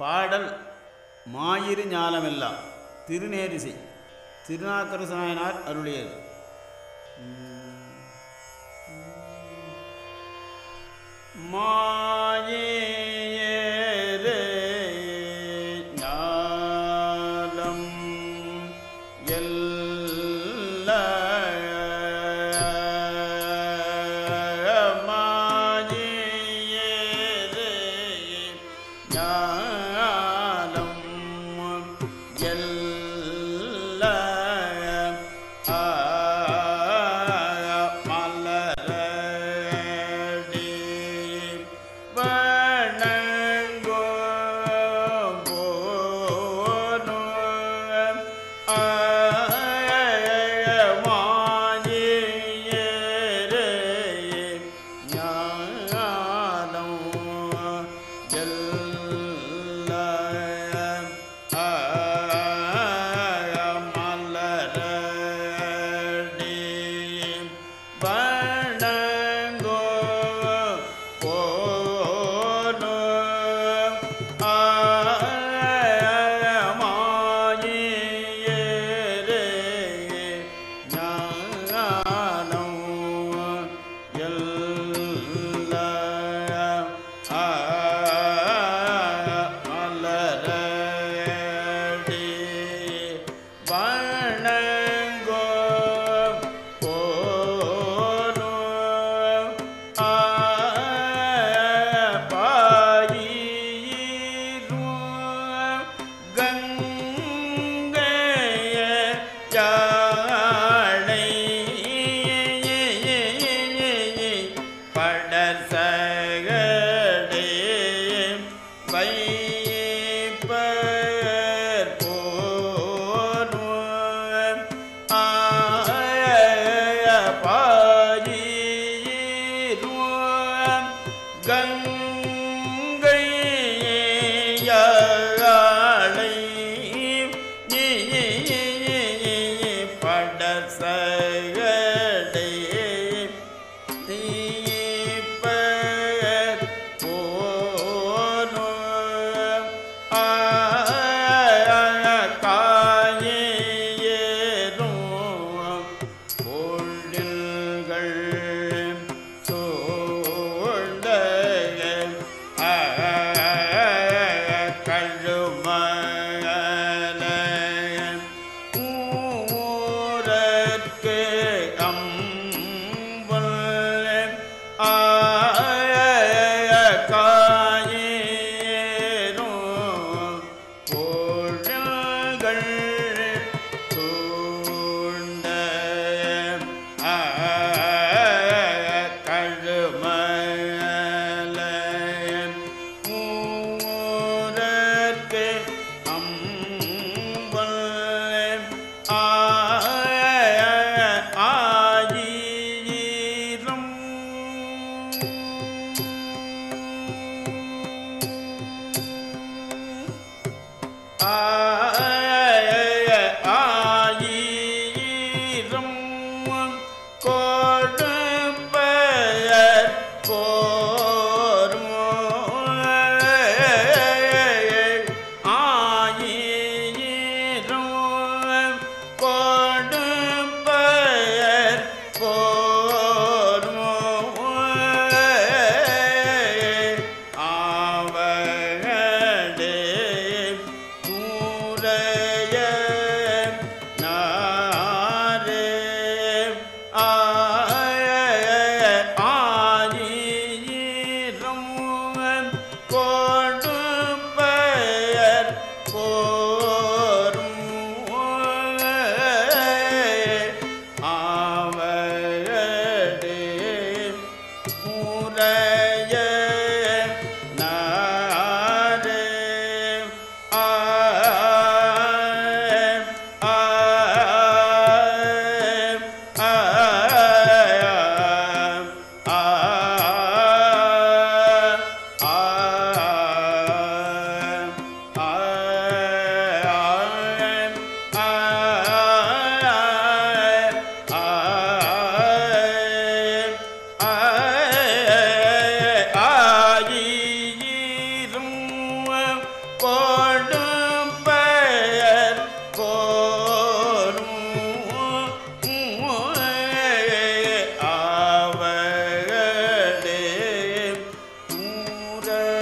பாடல் மாயிரு ஞானமெல்லாம் திருநேரிசை. திருநாக்கரசனாயனார் அருளியது. மாயே ஞாலம் for Master.